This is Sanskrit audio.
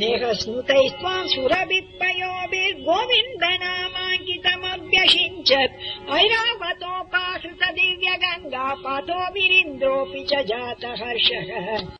मेघसूतयित्वा सुरभिप्रयोऽपि ऐरावतोपासृत ऐरावतोपासुत दिव्यगङ्गापातोऽपिरिन्दोऽपि च जातः हर्षः